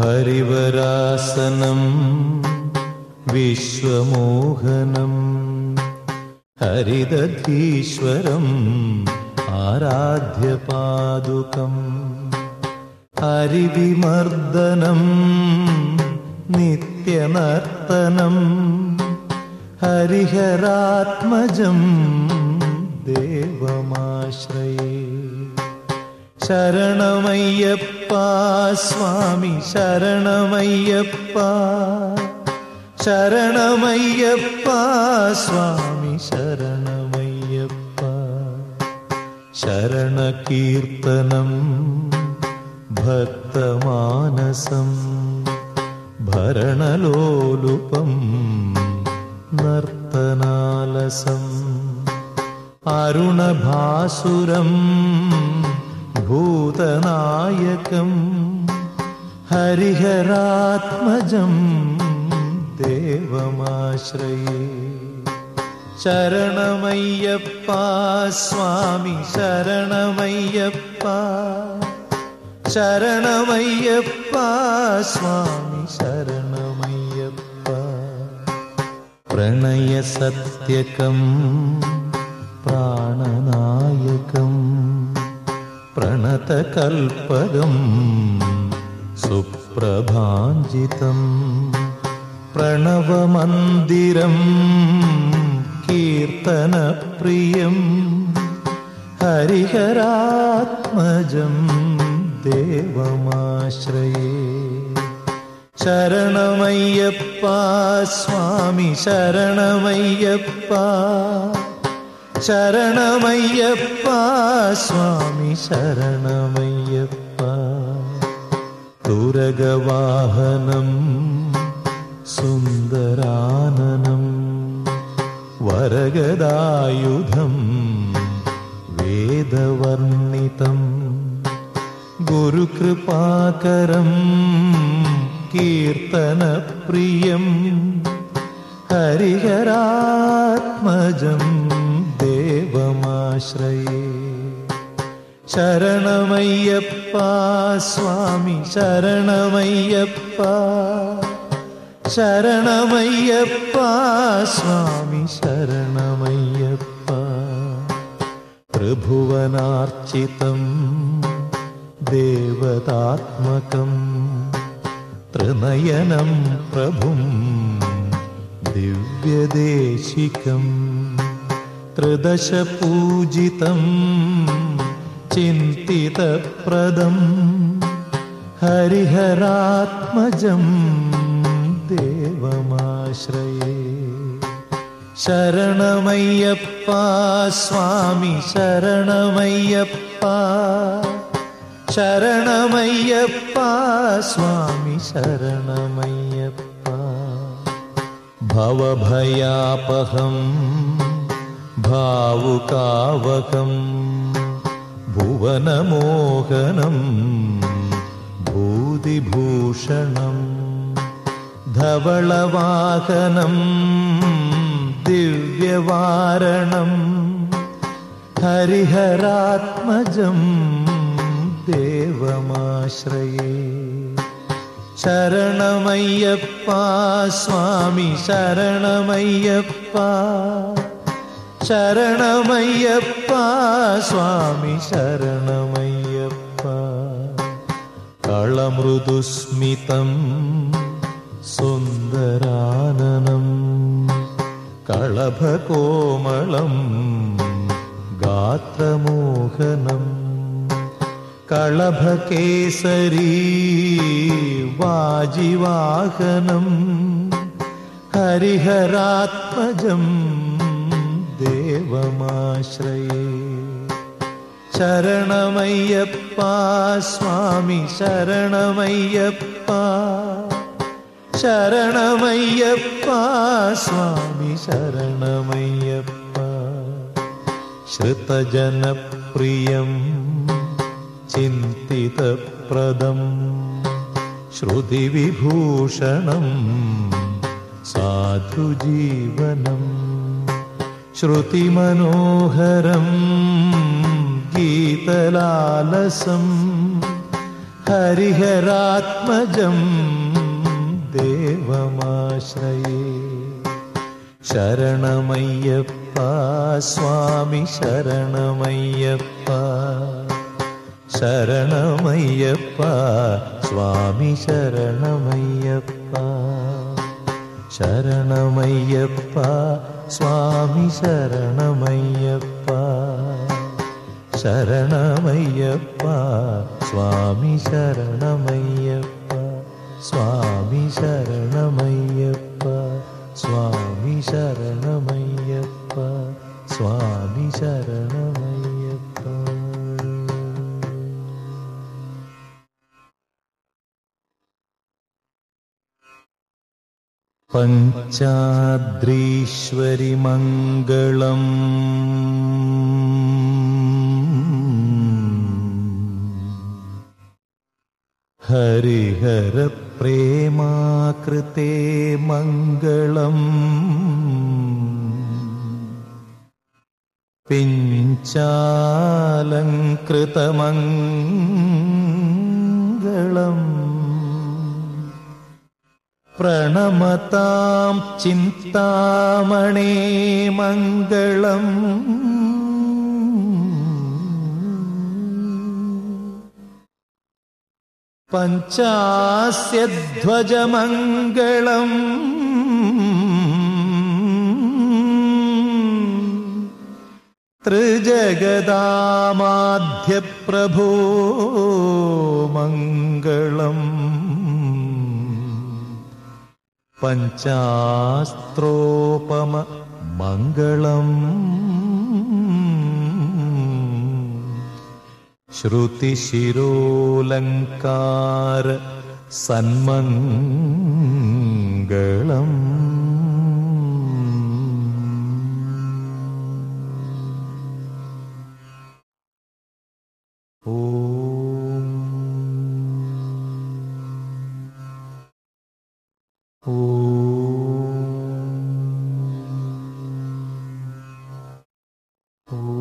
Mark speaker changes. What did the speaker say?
Speaker 1: हरिवरासनं विश्वमोहनम् हरिदधीश्वरम् आराध्यपादुकम् हरिविमर्दनम् नित्यनर्तनम् हरिहरात्मजम् देवमाश्रये शरणमय्यप्पा स्वामि शरणमय्यप्पा शरणमय्यप्पा स्वामि शरणमय्यप्पा शरणकीर्तनम् भक्तमानसम् भरणलोलुपम् नर्तनालसम् अरुणभासुरम् भूतनायकम् हरिहरात्मजम् देवमाश्रये। शरणमय्यप्पा स्वामि शरणमय्यप्पा शरणमय्यप्पा स्वामि शरणमय्यप्पा प्रणयसत्यकम् प्राणनायकम् प्रणतकल्पगम् सुप्रभाञ्जितम् प्रणवमन्दिरम् कीर्तनप्रियम् हरिहरात्मजम् देवमाश्रये। शरणमय्यप्पा स्वामि शरणमय्यप्पा शरणमय्यप्पा स्वामि शरणमय्यप्पा तुरगवाहनम् सुन्दराननम् वरगदायुधम् वेदवर्णितम् गुरुकृपाकरम् कीर्तनप्रियम् हरिहरात्मजम् देवमाश्रये शरणमय्यप्पा स्वामि शरणमय्यप्पा। शरणमय्यप्पा स्वामि शरणमय्यप्पा। त्रिभुवनार्चितम् देवतात्मकम् त्रिनयनं प्रभुम् दिव्यदेशिकम्। त्रिदशपूजितम् चिन्तितप्रदम् हरिहरात्मजम् देवमाश्रये। शरणमय्यप्पा स्वामि शरणमय्यप्पा शरणमय्यप्पा स्वामि शरणमय्यप्पा। भवभयापहम् भावुकावकम् भुवनमोहनम् भूतिभूषणम् धवळवाहनम् दिव्यवारणम् हरिहरात्मजम् देवमाश्रये। शरणमय्यप्पा स्वामि शरणमय्यप्पा शरणमय्यप्पा स्वामि शरणमय्यप्पा कळमृदुस्मितम् सुन्दराननम् कळभकोमलम् गात्रमोहनम् कळभकेसरी वाजिवाहनम् हरिहरात्मजम् देवमाश्रये शरणमय्यप्पा स्वामि शरणमय्यप्पा। शरणमय्यप्पा स्वामि शरणमय्यप्पा। श्रुतजनप्रियम् चिन्तितप्रदम्। श्रुतिविभूषणम् साधुजीवनम् श्रुतिमनोहरं गीतलालसं हरिहरात्मजं देवमाश्रये। शरणमय्यप्पा स्वामि शरणमय्यप्पा शरणमय्यप्पा स्वामि शरणमय्यप्पा। शरणमय्यप्पा சுவாமி சரணமையப்பா சரணமையப்பா சுவாமி சரணமையப்பா சுவாமி சரணமையப்பா சுவாமி சரணமையப்பா சுவாமி पञ्चाद्रीश्वरिमङ्गलम्। हरिहरप्रेमाकृते मङ्गलम्। पिञ्चालङ्कृतमङ्गलम्। प्रणमतां चिन्तामणे मङ्गलम् पञ्चास्य ध्वजमङ्गलम् त्रिजगदामाध्यप्रभो मङ्गलम् पञ्चास्त्रोपममङ्गळम् श्रुतिशिरोलङ्कार सन्मङ्गलम्। Mm-hmm.